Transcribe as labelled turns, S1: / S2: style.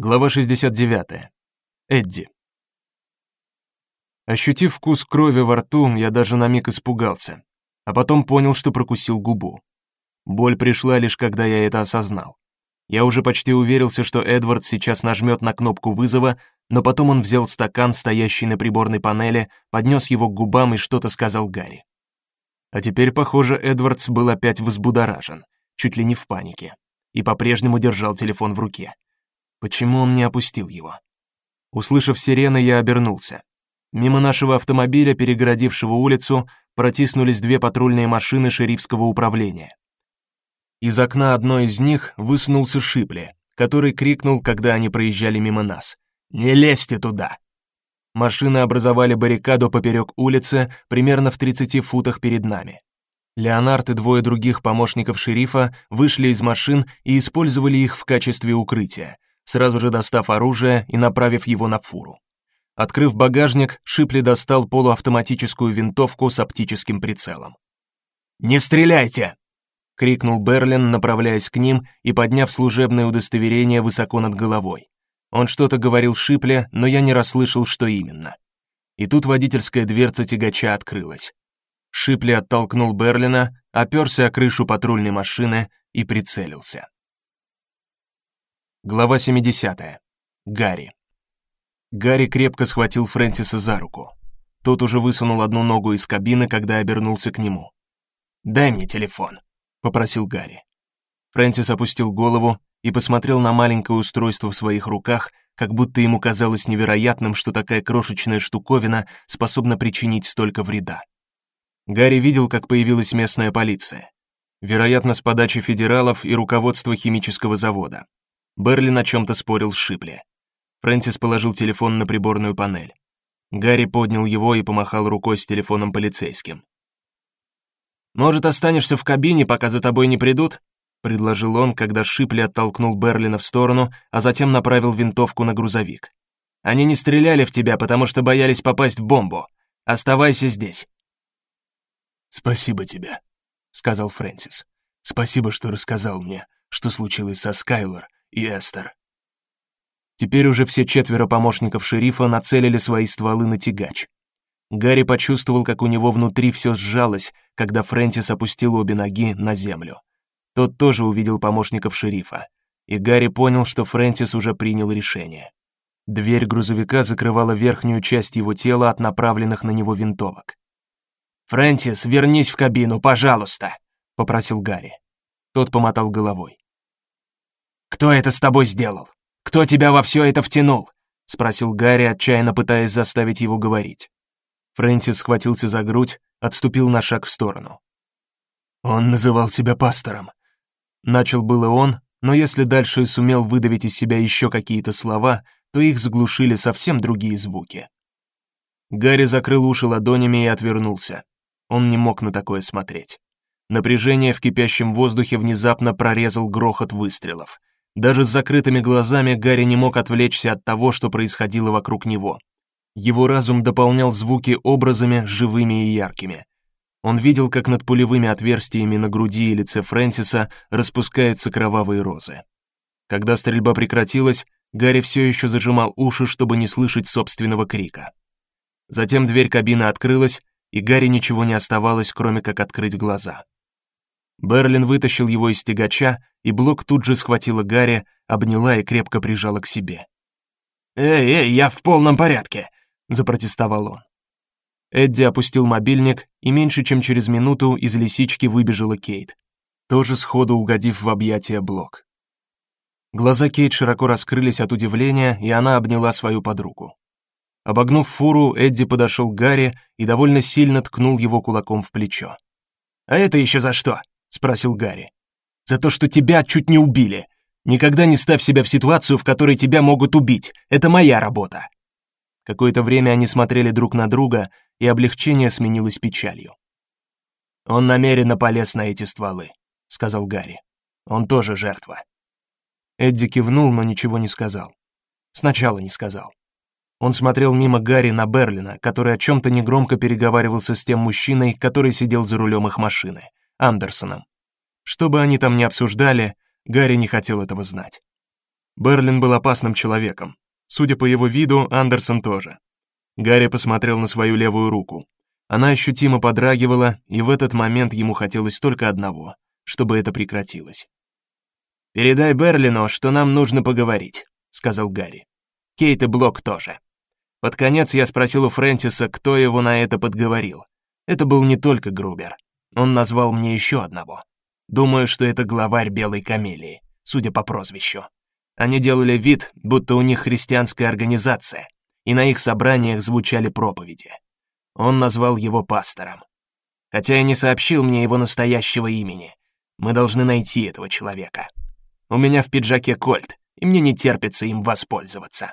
S1: Глава 69. Эдди. Ощутив вкус крови во рту, я даже на миг испугался, а потом понял, что прокусил губу. Боль пришла лишь когда я это осознал. Я уже почти уверился, что Эдвард сейчас нажмет на кнопку вызова, но потом он взял стакан, стоящий на приборной панели, поднес его к губам и что-то сказал Гарри. А теперь, похоже, Эдвардс был опять взбудоражен, чуть ли не в панике, и по-прежнему держал телефон в руке. Почему он не опустил его? Услышав сирены, я обернулся. Мимо нашего автомобиля, перегородившего улицу, протиснулись две патрульные машины шерифского управления. Из окна одной из них высунулся Шипли, который крикнул, когда они проезжали мимо нас: "Не лезьте туда!" Машины образовали баррикаду поперек улицы, примерно в 30 футах перед нами. Леонард и двое других помощников шерифа вышли из машин и использовали их в качестве укрытия сразу же достав оружие и направив его на фуру. Открыв багажник, Шипли достал полуавтоматическую винтовку с оптическим прицелом. "Не стреляйте!" крикнул Берлин, направляясь к ним и подняв служебное удостоверение высоко над головой. Он что-то говорил Шипле, но я не расслышал, что именно. И тут водительская дверца тягача открылась. Шипли оттолкнул Берлина, оперся о крышу патрульной машины и прицелился. Глава 70. Гарри. Гарри крепко схватил Фрэнсиса за руку. Тот уже высунул одну ногу из кабины, когда обернулся к нему. "Дай мне телефон", попросил Гарри. Фрэнсис опустил голову и посмотрел на маленькое устройство в своих руках, как будто ему казалось невероятным, что такая крошечная штуковина способна причинить столько вреда. Гарри видел, как появилась местная полиция. Вероятно, с подачи федералов и руководства химического завода. Берлин о чем то спорил с Шипли. Фрэнсис положил телефон на приборную панель. Гарри поднял его и помахал рукой с телефоном полицейским. Может, останешься в кабине, пока за тобой не придут? предложил он, когда Шипли оттолкнул Берлина в сторону, а затем направил винтовку на грузовик. Они не стреляли в тебя, потому что боялись попасть в бомбу. Оставайся здесь.
S2: Спасибо тебе, сказал Фрэнсис. Спасибо, что рассказал мне, что случилось со Скайлор и Эстер.
S1: Теперь уже все четверо помощников шерифа нацелили свои стволы на тягач. Гарри почувствовал, как у него внутри все сжалось, когда Фрэнсис опустил обе ноги на землю. Тот тоже увидел помощников шерифа, и Гарри понял, что Фрэнсис уже принял решение. Дверь грузовика закрывала верхнюю часть его тела от направленных на него винтовок.
S3: Фрэнсис, вернись в кабину, пожалуйста, попросил Гарри.
S1: Тот помотал головой.
S3: Кто это с тобой сделал? Кто тебя во все это втянул? спросил Гарри, отчаянно пытаясь заставить его говорить.
S1: Фрэнсис схватился за грудь, отступил на шаг в сторону.
S2: Он называл себя пастором.
S1: Начал было он, но если дальше сумел выдавить из себя еще какие-то слова, то их заглушили совсем другие звуки. Гарри закрыл уши ладонями и отвернулся. Он не мог на такое смотреть. Напряжение в кипящем воздухе внезапно прорезал грохот выстрелов. Даже с закрытыми глазами Гарри не мог отвлечься от того, что происходило вокруг него. Его разум дополнял звуки образами живыми и яркими. Он видел, как над пулевыми отверстиями на груди и лице Фрэнсиса распускаются кровавые розы. Когда стрельба прекратилась, Гарри все еще зажимал уши, чтобы не слышать собственного крика. Затем дверь кабины открылась, и Гарри ничего не оставалось, кроме как открыть глаза. Берлин вытащил его из тягача, и Блок тут же схватила Гарри, обняла и крепко прижала к себе.
S3: "Эй, эй, я в полном порядке", запротестовал он.
S1: Эдди опустил мобильник, и меньше чем через минуту из лисички выбежала Кейт, тоже сходу угодив в объятия Блок. Глаза Кейт широко раскрылись от удивления, и она обняла свою подругу. Обогнув фуру, Эдди подошел к Гарри и довольно сильно ткнул его кулаком в плечо.
S3: А это еще за что? Спросил Гарри. За то, что тебя чуть не убили. Никогда не ставь себя в ситуацию, в которой тебя могут убить. Это моя работа.
S1: Какое-то время они смотрели друг на друга, и облегчение сменилось печалью.
S3: Он намеренно полез на эти стволы, сказал Гарри. Он тоже жертва.
S1: Эдди кивнул, но ничего не сказал. Сначала не сказал. Он смотрел мимо Гарри на Берлина, который о чем то негромко переговаривался с тем мужчиной, который сидел за рулем их машины. Андерсоном. Что бы они там ни обсуждали, Гарри не хотел этого знать. Берлин был опасным человеком. Судя по его виду, Андерсон тоже. Гарри посмотрел на свою левую руку. Она ощутимо подрагивала, и в этот момент ему хотелось только одного, чтобы это прекратилось. «Передай Берлину, что нам нужно поговорить», — сказал Гарри. «Кейт и Блок тоже». Под конец я спросил у Фрэнсиса, кто его на это подговорил. Это был не только Грубер. Он назвал мне еще одного. Думаю, что это главарь Белой Камелии, судя по прозвищу. Они делали вид, будто у них христианская организация, и на их собраниях звучали проповеди. Он назвал его пастором. Хотя и не сообщил мне его настоящего имени. Мы должны найти этого человека. У меня в пиджаке кольт, и мне не терпится им воспользоваться.